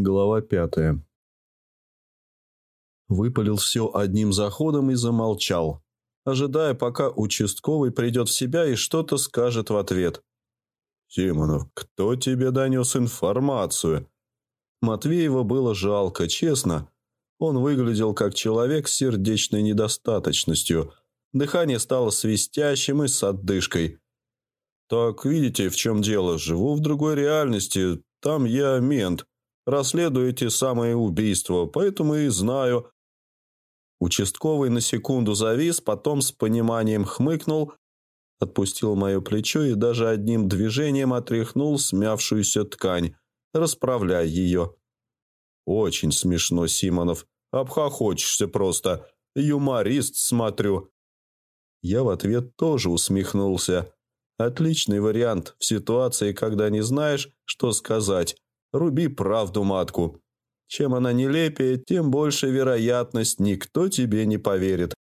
Глава пятая. Выпалил все одним заходом и замолчал, ожидая, пока участковый придет в себя и что-то скажет в ответ. «Симонов, кто тебе донес информацию?» Матвеева было жалко, честно. Он выглядел как человек с сердечной недостаточностью. Дыхание стало свистящим и с отдышкой. «Так, видите, в чем дело? Живу в другой реальности. Там я мент. Расследую эти самые убийства, поэтому и знаю». Участковый на секунду завис, потом с пониманием хмыкнул, отпустил мое плечо и даже одним движением отряхнул смявшуюся ткань, расправляя ее. «Очень смешно, Симонов. Обхохочешься просто. Юморист, смотрю». Я в ответ тоже усмехнулся. Отличный вариант в ситуации, когда не знаешь, что сказать. Руби правду матку. Чем она нелепее, тем больше вероятность, никто тебе не поверит.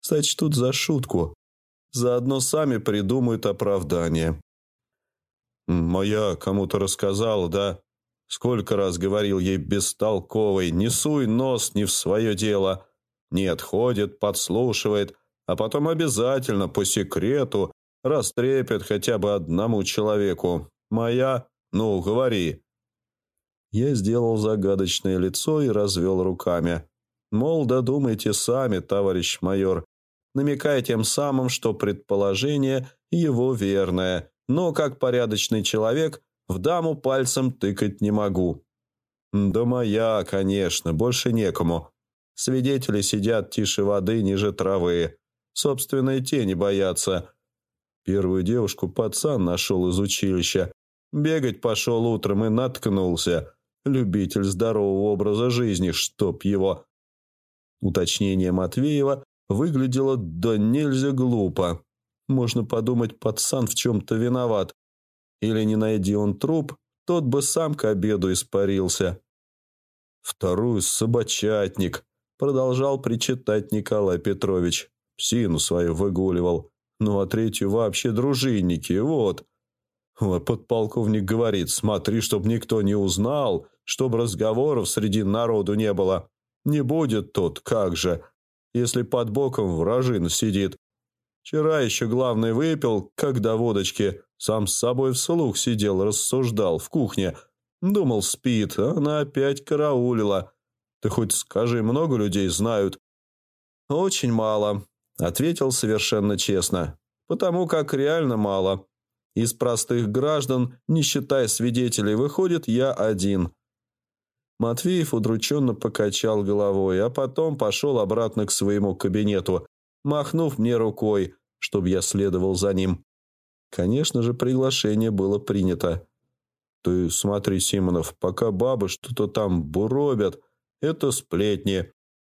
Сочтут за шутку. Заодно сами придумают оправдание. «Моя кому-то рассказала, да? Сколько раз говорил ей бестолковый, не суй нос не в свое дело. Нет, ходит, подслушивает, а потом обязательно по секрету растрепет хотя бы одному человеку. Моя? Ну, говори». Я сделал загадочное лицо и развел руками. Мол, додумайте сами, товарищ майор, намекая тем самым, что предположение его верное, но как порядочный человек в даму пальцем тыкать не могу. Да моя, конечно, больше некому. Свидетели сидят тише воды, ниже травы. Собственной тени боятся. Первую девушку пацан нашел из училища. Бегать пошел утром и наткнулся. Любитель здорового образа жизни, чтоб его. Уточнение Матвеева выглядело да нельзя глупо. Можно подумать, пацан в чем-то виноват. Или не найди он труп, тот бы сам к обеду испарился. Вторую собачатник, продолжал причитать Николай Петрович. Псину свою выгуливал. Ну, а третью вообще дружинники, вот. Подполковник говорит, смотри, чтоб никто не узнал, чтоб разговоров среди народу не было. Не будет тут, как же, если под боком вражин сидит. Вчера еще главный выпил, когда водочки, сам с собой вслух сидел, рассуждал в кухне. Думал, спит, а она опять караулила. Ты хоть скажи, много людей знают? Очень мало, Ответил совершенно честно. Потому как реально мало. Из простых граждан, не считая свидетелей, выходит я один. Матвеев удрученно покачал головой, а потом пошел обратно к своему кабинету, махнув мне рукой, чтобы я следовал за ним. Конечно же, приглашение было принято. «Ты смотри, Симонов, пока бабы что-то там буробят, это сплетни.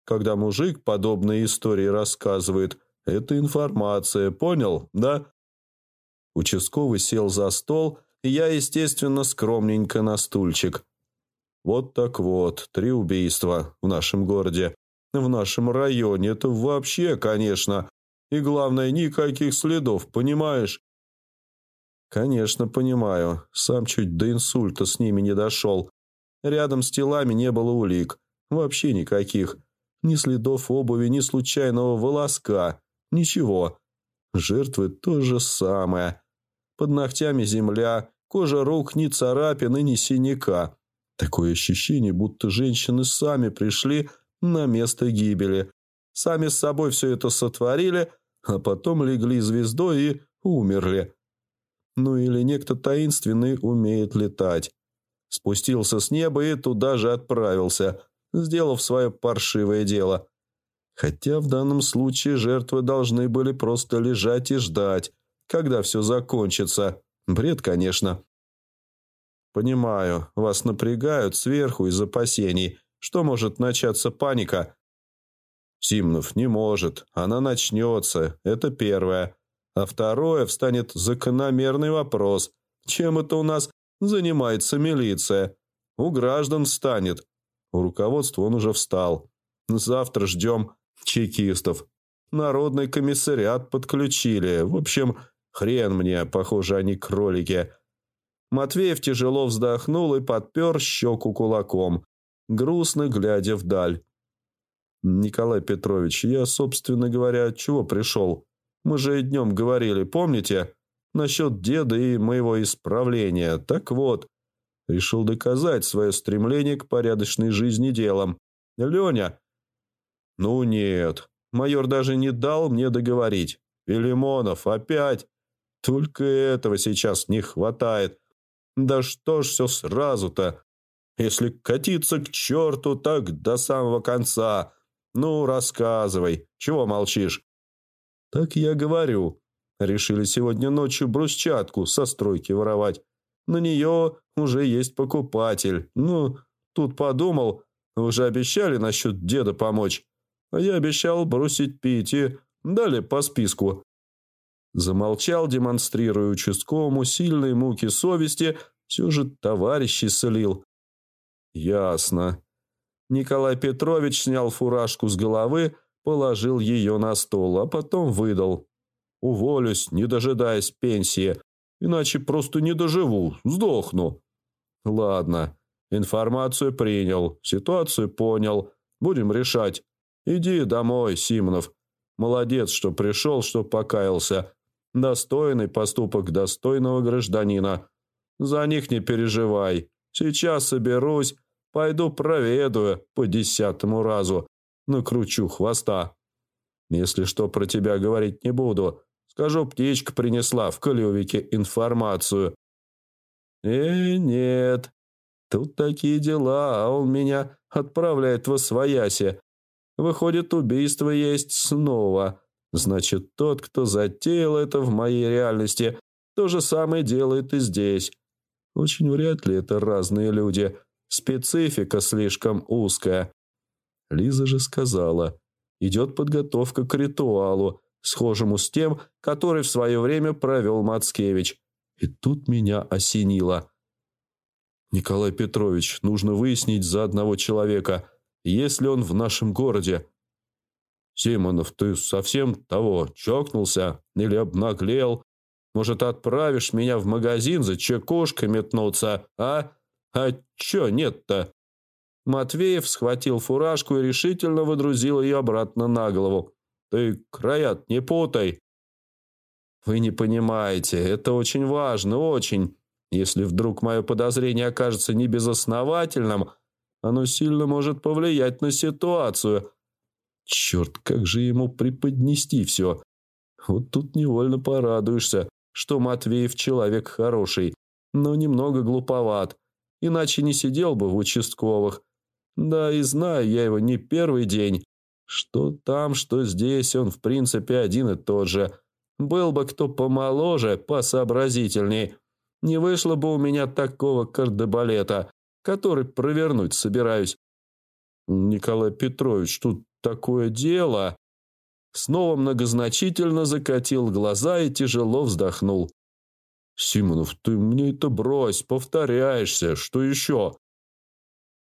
Когда мужик подобные истории рассказывает, это информация, понял, да? Участковый сел за стол, я, естественно, скромненько на стульчик. Вот так вот, три убийства в нашем городе. В нашем районе это вообще, конечно. И главное, никаких следов, понимаешь? Конечно, понимаю. Сам чуть до инсульта с ними не дошел. Рядом с телами не было улик. Вообще никаких. Ни следов обуви, ни случайного волоска. Ничего. Жертвы то же самое. Под ногтями земля, кожа рук ни царапины, ни синяка. Такое ощущение, будто женщины сами пришли на место гибели. Сами с собой все это сотворили, а потом легли звездой и умерли. Ну или некто таинственный умеет летать. Спустился с неба и туда же отправился – сделав свое паршивое дело. Хотя в данном случае жертвы должны были просто лежать и ждать, когда все закончится. Бред, конечно. Понимаю, вас напрягают сверху из опасений, что может начаться паника. Симнов не может, она начнется, это первое. А второе встанет закономерный вопрос. Чем это у нас занимается милиция? У граждан встанет. У руководства он уже встал. Завтра ждем чекистов. Народный комиссариат подключили. В общем, хрен мне, похоже, они кролики. Матвеев тяжело вздохнул и подпер щеку кулаком, грустно глядя вдаль. «Николай Петрович, я, собственно говоря, от чего пришел? Мы же и днем говорили, помните? Насчет деда и моего исправления. Так вот, решил доказать свое стремление к порядочной жизни делом. Леня...» «Ну нет, майор даже не дал мне договорить. Филимонов, опять. Только этого сейчас не хватает. Да что ж все сразу-то? Если катиться к черту, так до самого конца. Ну, рассказывай, чего молчишь? Так я говорю. Решили сегодня ночью брусчатку со стройки воровать. На нее уже есть покупатель. Ну, тут подумал, вы же обещали насчет деда помочь. А я обещал бросить пить и дали по списку. Замолчал, демонстрируя участковому сильные муки совести, все же товарищи солил. Ясно. Николай Петрович снял фуражку с головы, положил ее на стол, а потом выдал. Уволюсь, не дожидаясь пенсии, иначе просто не доживу, сдохну. Ладно, информацию принял, ситуацию понял, будем решать. Иди домой, Симонов. Молодец, что пришел, что покаялся. Достойный поступок достойного гражданина. За них не переживай. Сейчас соберусь, пойду проведаю по десятому разу. Накручу хвоста. Если что, про тебя говорить не буду. Скажу, птичка принесла в клювике информацию. Э, нет. Тут такие дела, а он меня отправляет в освояси. Выходит, убийство есть снова. Значит, тот, кто затеял это в моей реальности, то же самое делает и здесь. Очень вряд ли это разные люди. Специфика слишком узкая. Лиза же сказала, идет подготовка к ритуалу, схожему с тем, который в свое время провел Мацкевич. И тут меня осенило. «Николай Петрович, нужно выяснить за одного человека, есть ли он в нашем городе. «Симонов, ты совсем того, чокнулся или обнаглел? Может, отправишь меня в магазин за чекушкой метнуться, а? А чё нет-то?» Матвеев схватил фуражку и решительно выдрузил ее обратно на голову. «Ты краят не путай!» «Вы не понимаете, это очень важно, очень. Если вдруг мое подозрение окажется небезосновательным, оно сильно может повлиять на ситуацию». Черт, как же ему преподнести все? Вот тут невольно порадуешься, что Матвеев человек хороший, но немного глуповат, иначе не сидел бы в участковых. Да и знаю я его не первый день. Что там, что здесь, он в принципе один и тот же. Был бы кто помоложе, посообразительней. Не вышло бы у меня такого кардебалета, который провернуть собираюсь. Николай Петрович, тут такое дело!» Снова многозначительно закатил глаза и тяжело вздохнул. «Симонов, ты мне это брось, повторяешься. Что еще?»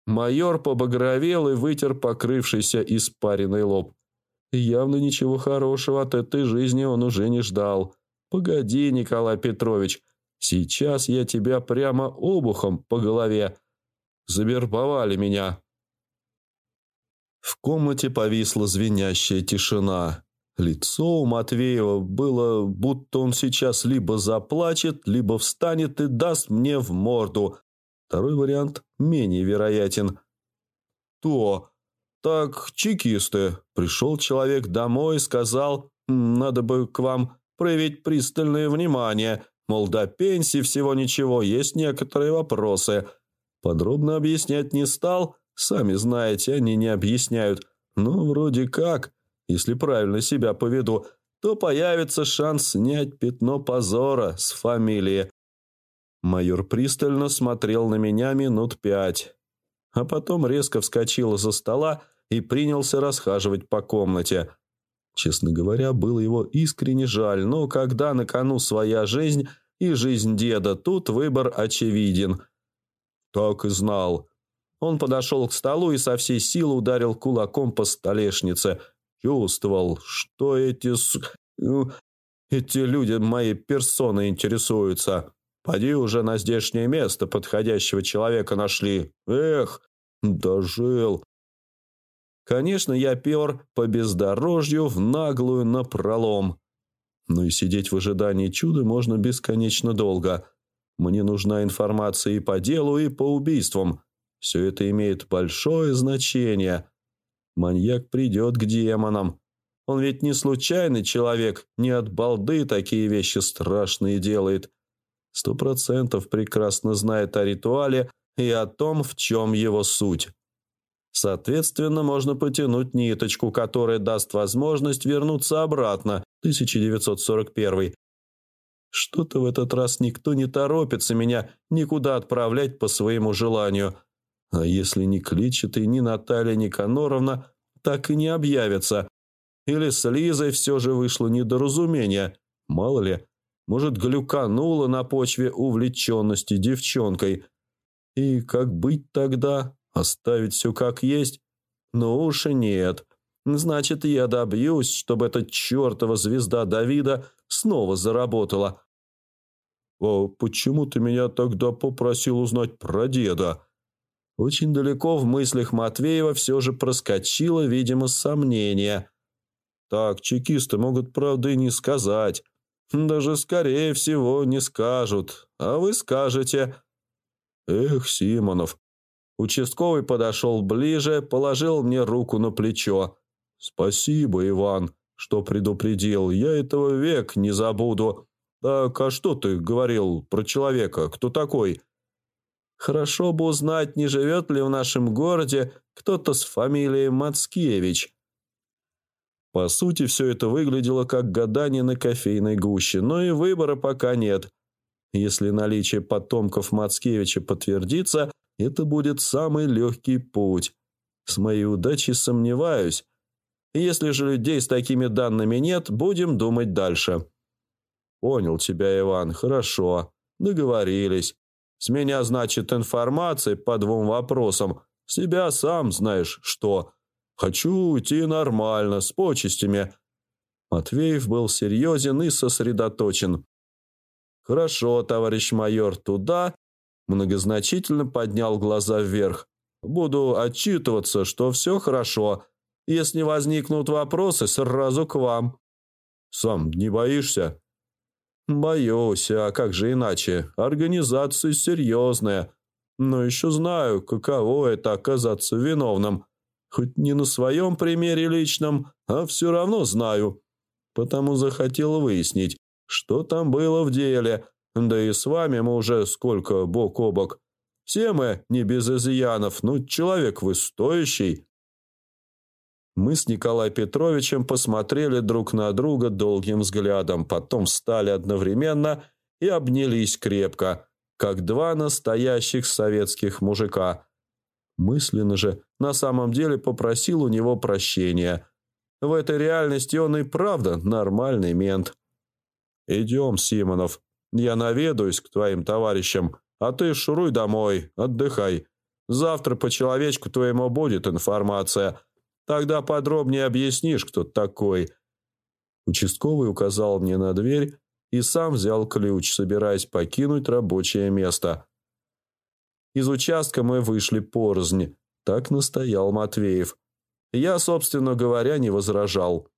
Майор побагровел и вытер покрывшийся испаренный лоб. Явно ничего хорошего от этой жизни он уже не ждал. «Погоди, Николай Петрович, сейчас я тебя прямо обухом по голове. Завербовали меня, в комнате повисла звенящая тишина. Лицо у Матвеева было, будто он сейчас либо заплачет, либо встанет и даст мне в морду. Второй вариант менее вероятен. То, так, чекисты. Пришел человек домой и сказал, надо бы к вам проявить пристальное внимание, мол, до пенсии всего ничего, есть некоторые вопросы. Подробно объяснять не стал – Сами знаете, они не объясняют. Но вроде как, если правильно себя поведу, то появится шанс снять пятно позора с фамилии. Майор пристально смотрел на меня минут пять, а потом резко вскочил из-за стола и принялся расхаживать по комнате. Честно говоря, было его искренне жаль, но когда на кону своя жизнь и жизнь деда, тут выбор очевиден. Так и знал. Он подошел к столу и со всей силы ударил кулаком по столешнице. Чувствовал, что эти... Ну, эти люди моей персоной интересуются. Поди уже на здешнее место подходящего человека нашли. Эх, Дожил. Конечно, я пер по бездорожью в наглую напролом. Но и сидеть в ожидании чуда можно бесконечно долго. Мне нужна информация и по делу, и по убийствам. Все это имеет большое значение. Маньяк придет к демонам. Он ведь не случайный человек, не от балды такие вещи страшные делает. Сто процентов прекрасно знает о ритуале и о том, в чем его суть. Соответственно, можно потянуть ниточку, которая даст возможность вернуться обратно, 1941. Что-то в этот раз никто не торопится меня никуда отправлять по своему желанию. А если ни Кличет и ни Наталья Никаноровна так и не объявятся? Или с Лизой все же вышло недоразумение? Мало ли, может, глюканула на почве увлеченности девчонкой. И как быть тогда? Оставить все как есть? Ну уж и нет. Значит, я добьюсь, чтобы эта чертова звезда Давида снова заработала. «А почему ты меня тогда попросил узнать про деда?» Очень далеко в мыслях Матвеева все же проскочило, видимо, сомнение. Так, чекисты могут, правда, и не сказать. Даже, скорее всего, не скажут. А вы скажете. Эх, Симонов. Участковый подошел ближе, положил мне руку на плечо. Спасибо, Иван, что предупредил. Я этого век не забуду. Так, а что ты говорил про человека? Кто такой? Хорошо бы узнать, не живет ли в нашем городе кто-то с фамилией Мацкевич. По сути, все это выглядело как гадание на кофейной гуще, но и выбора пока нет. Если наличие потомков Мацкевича подтвердится, это будет самый легкий путь. С моей удачей сомневаюсь. Если же людей с такими данными нет, будем думать дальше. Понял тебя, Иван, хорошо. Договорились. С меня, значит, информация по двум вопросам. Себя сам знаешь что. Хочу уйти нормально, с почестями». Матвеев был серьезен и сосредоточен. «Хорошо, товарищ майор, туда...» Многозначительно поднял глаза вверх. «Буду отчитываться, что все хорошо. Если возникнут вопросы, сразу к вам». «Сам не боишься?» «Боюсь, а как же иначе? Организация серьезная. Но еще знаю, каково это оказаться виновным». Хоть не на своем примере личном, а все равно знаю. Потому захотел выяснить, что там было в деле. Да и с вами мы уже сколько бок о бок. Все мы не без изъянов, но человек вы стоящий. Мы с Николаем Петровичем посмотрели друг на друга долгим взглядом, потом встали одновременно и обнялись крепко, как два настоящих советских мужика – Мысленно же на самом деле попросил у него прощения. В этой реальности он и правда нормальный мент. «Идем, Симонов. Я наведаюсь к твоим товарищам, а ты шуруй домой, отдыхай. Завтра по человечку твоему будет информация. Тогда подробнее объяснишь, кто такой». Участковый указал мне на дверь и сам взял ключ, собираясь покинуть рабочее место. Из участка мы вышли порознь. Так настоял Матвеев. Я, собственно говоря, не возражал.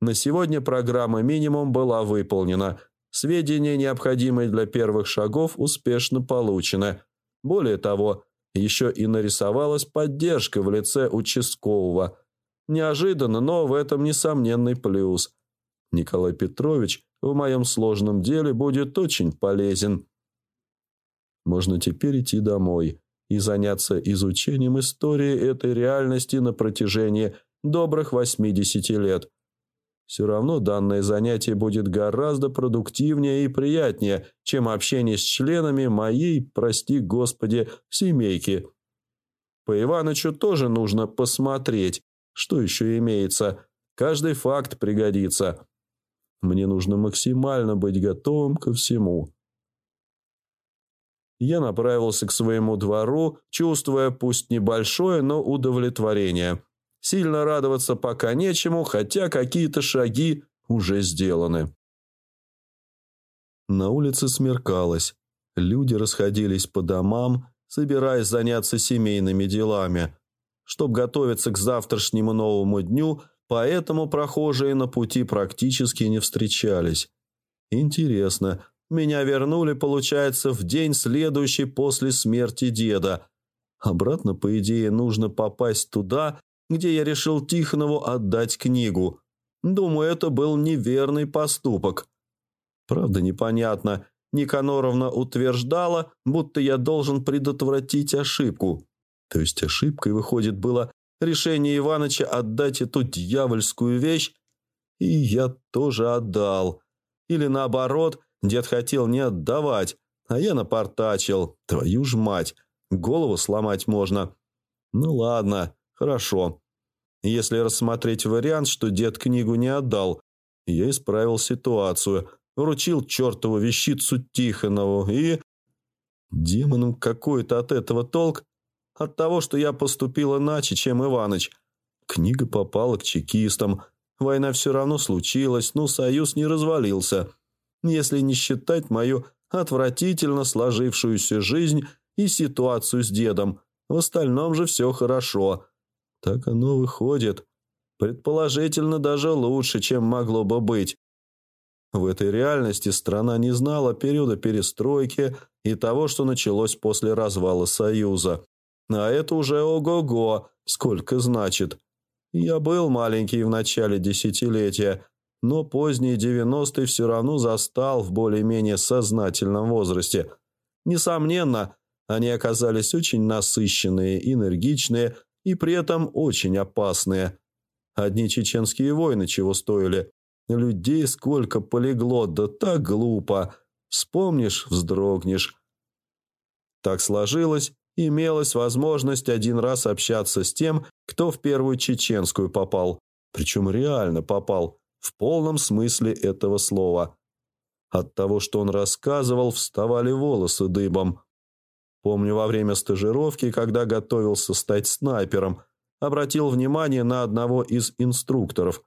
На сегодня программа «Минимум» была выполнена. Сведения, необходимые для первых шагов, успешно получены. Более того, еще и нарисовалась поддержка в лице участкового. Неожиданно, но в этом несомненный плюс. Николай Петрович в моем сложном деле будет очень полезен. Можно теперь идти домой и заняться изучением истории этой реальности на протяжении добрых 80 лет. Все равно данное занятие будет гораздо продуктивнее и приятнее, чем общение с членами моей, прости господи, семейки. По Иванычу тоже нужно посмотреть, что еще имеется. Каждый факт пригодится. Мне нужно максимально быть готовым ко всему я направился к своему двору, чувствуя пусть небольшое, но удовлетворение. Сильно радоваться пока нечему, хотя какие-то шаги уже сделаны. На улице смеркалось. Люди расходились по домам, собираясь заняться семейными делами. Чтобы готовиться к завтрашнему новому дню, поэтому прохожие на пути практически не встречались. Интересно, меня вернули, получается, в день следующий после смерти деда. Обратно, по идее, нужно попасть туда, где я решил Тихонову отдать книгу. Думаю, это был неверный поступок. Правда, непонятно. Никаноровна утверждала, будто я должен предотвратить ошибку. То есть ошибкой, выходит, было решение Иваныча отдать эту дьявольскую вещь, и я тоже отдал. Или наоборот, дед хотел не отдавать, а я напортачил. Твою ж мать, голову сломать можно. Ну ладно, хорошо. Если рассмотреть вариант, что дед книгу не отдал, я исправил ситуацию, вручил чертову вещицу Тихонову и... Демонам какой-то от этого толк? От того, что я поступил иначе, чем Иваныч. Книга попала к чекистам. Война все равно случилась, но союз не развалился. Если не считать мою отвратительно сложившуюся жизнь и ситуацию с дедом. В остальном же все хорошо. Так оно выходит. Предположительно, даже лучше, чем могло бы быть. В этой реальности страна не знала периода перестройки и того, что началось после развала Союза. А это уже ого-го, сколько значит. Я был маленький в начале десятилетия, но поздние девяностые все равно застал в более-менее сознательном возрасте. Несомненно, они оказались очень насыщенные, энергичные и при этом очень опасные. Одни чеченские войны чего стоили. Людей сколько полегло, да так глупо. Вспомнишь, вздрогнешь. Так сложилось, имелась возможность один раз общаться с тем, кто в первую чеченскую попал. Причем реально попал, в полном смысле этого слова. От того, что он рассказывал, вставали волосы дыбом. Помню, во время стажировки, когда готовился стать снайпером, обратил внимание на одного из инструкторов.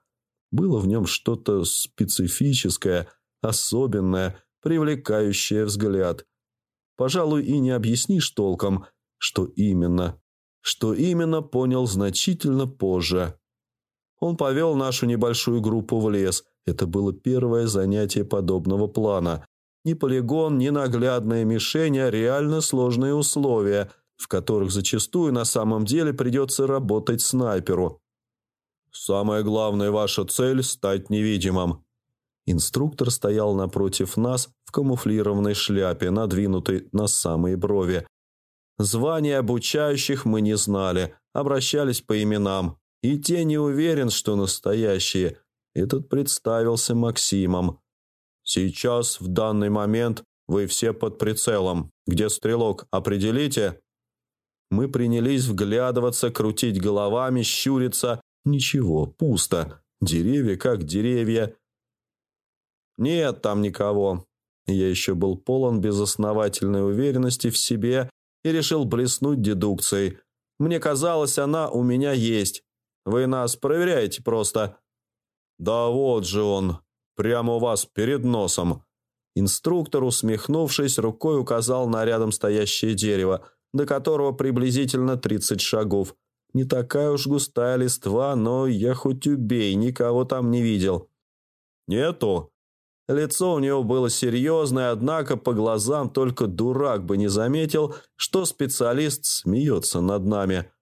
Было в нем что-то специфическое, особенное, привлекающее взгляд. Пожалуй, и не объяснишь толком, что именно. Что именно, понял значительно позже. Он повел нашу небольшую группу в лес. Это было первое занятие подобного плана. Ни полигон, ни наглядная мишень, а реально сложные условия, в которых зачастую на самом деле придется работать снайперу. «Самая главная ваша цель – стать невидимым». Инструктор стоял напротив нас в камуфлированной шляпе, надвинутой на самые брови. Звания обучающих мы не знали, обращались по именам. И те не уверен, что настоящие. Этот представился Максимом. Сейчас, в данный момент, вы все под прицелом. Где стрелок, определите?» Мы принялись вглядываться, крутить головами, щуриться. Ничего, пусто. Деревья как деревья. Нет там никого. Я еще был полон безосновательной уверенности в себе и решил блеснуть дедукцией. Мне казалось, она у меня есть. Вы нас проверяете просто. Да вот же он, Прямо у вас перед носом». Инструктор, усмехнувшись, рукой указал на рядом стоящее дерево, до которого приблизительно 30 шагов. Не такая уж густая листва, но я хоть убей, никого там не видел. «Нету». Лицо у него было серьезное, однако по глазам только дурак бы не заметил, что специалист смеется над нами.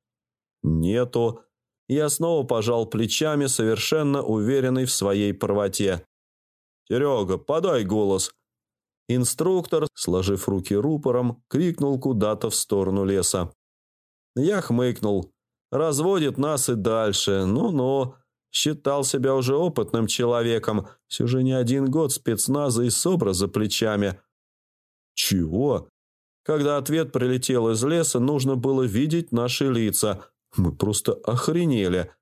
«Нету». Я снова пожал плечами, совершенно уверенный в своей правоте. «Серега, подай голос!» Инструктор, сложив руки рупором, крикнул куда-то в сторону леса. Я хмыкнул. Разводит нас и дальше. Ну-ну. Считал себя уже опытным человеком. Все же не один год спецназа и СОБРа за плечами. Чего? Когда ответ прилетел из леса, нужно было видеть наши лица. Мы просто охренели.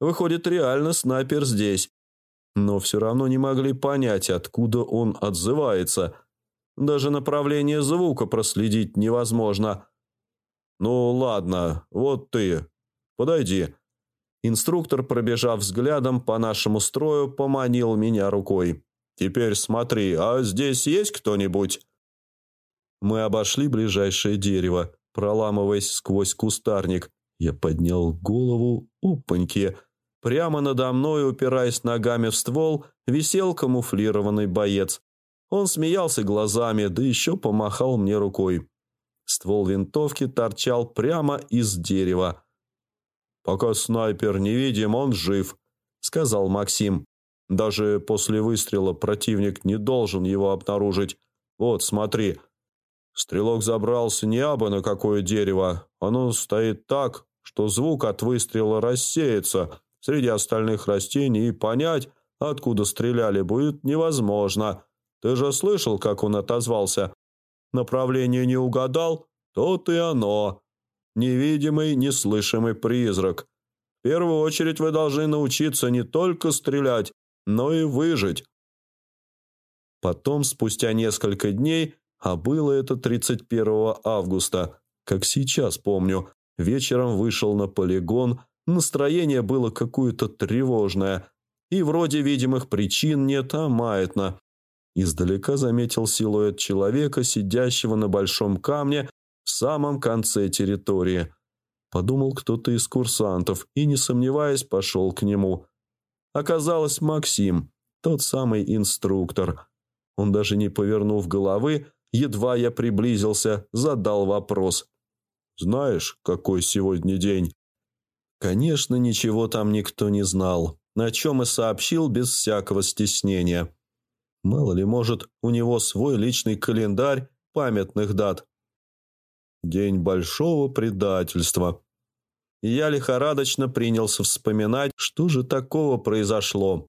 Выходит, реально снайпер здесь но все равно не могли понять, откуда он отзывается. Даже направление звука проследить невозможно. «Ну ладно, вот ты. Подойди». Инструктор, пробежав взглядом по нашему строю, поманил меня рукой. «Теперь смотри, а здесь есть кто-нибудь?» Мы обошли ближайшее дерево. проламываясь сквозь кустарник. Я поднял голову, опаньки. Прямо надо мной, упираясь ногами в ствол, висел камуфлированный боец. Он смеялся глазами, да еще помахал мне рукой. Ствол винтовки торчал прямо из дерева. «Пока снайпер невидим, он жив», — сказал Максим. «Даже после выстрела противник не должен его обнаружить. Вот, смотри». Стрелок забрался не абы на какое дерево. Оно стоит так, что звук от выстрела рассеется среди остальных растений, и понять, откуда стреляли, будет невозможно. Ты же слышал, как он отозвался? Направление не угадал? Тут и оно. Невидимый, неслышимый призрак. В первую очередь вы должны научиться не только стрелять, но и выжить. Потом, спустя несколько дней, а было это 31 августа, как сейчас помню, вечером вышел на полигон, настроение было какое-то тревожное, и вроде видимых причин нет, а маятно. Издалека заметил силуэт человека, сидящего на большом камне в самом конце территории. Подумал кто-то из курсантов и, не сомневаясь, пошел к нему. Оказалось, Максим, тот самый инструктор. Он даже не повернув головы, едва я приблизился, задал вопрос. «Знаешь, какой сегодня день?» Конечно, ничего там никто не знал, на чем и сообщил без всякого стеснения. Мало ли, может, у него свой личный календарь памятных дат. День большого предательства. Я лихорадочно принялся вспоминать, что же такого произошло.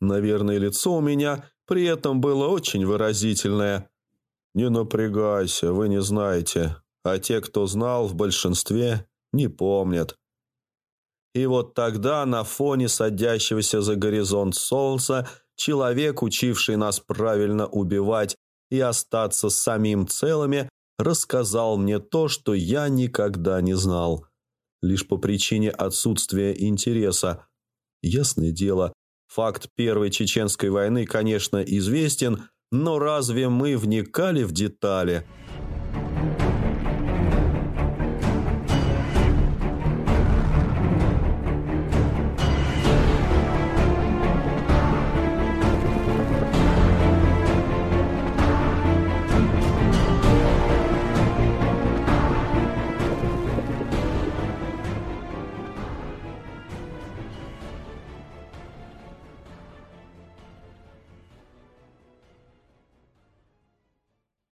Наверное, лицо у меня при этом было очень выразительное. «Не напрягайся, вы не знаете, а те, кто знал, в большинстве не помнят». И вот тогда на фоне садящегося за горизонт солнца человек, учивший нас правильно убивать и остаться самим целыми, рассказал мне то, что я никогда не знал. Лишь по причине отсутствия интереса. Ясное дело, факт Первой Чеченской войны, конечно, известен, но разве мы вникали в детали –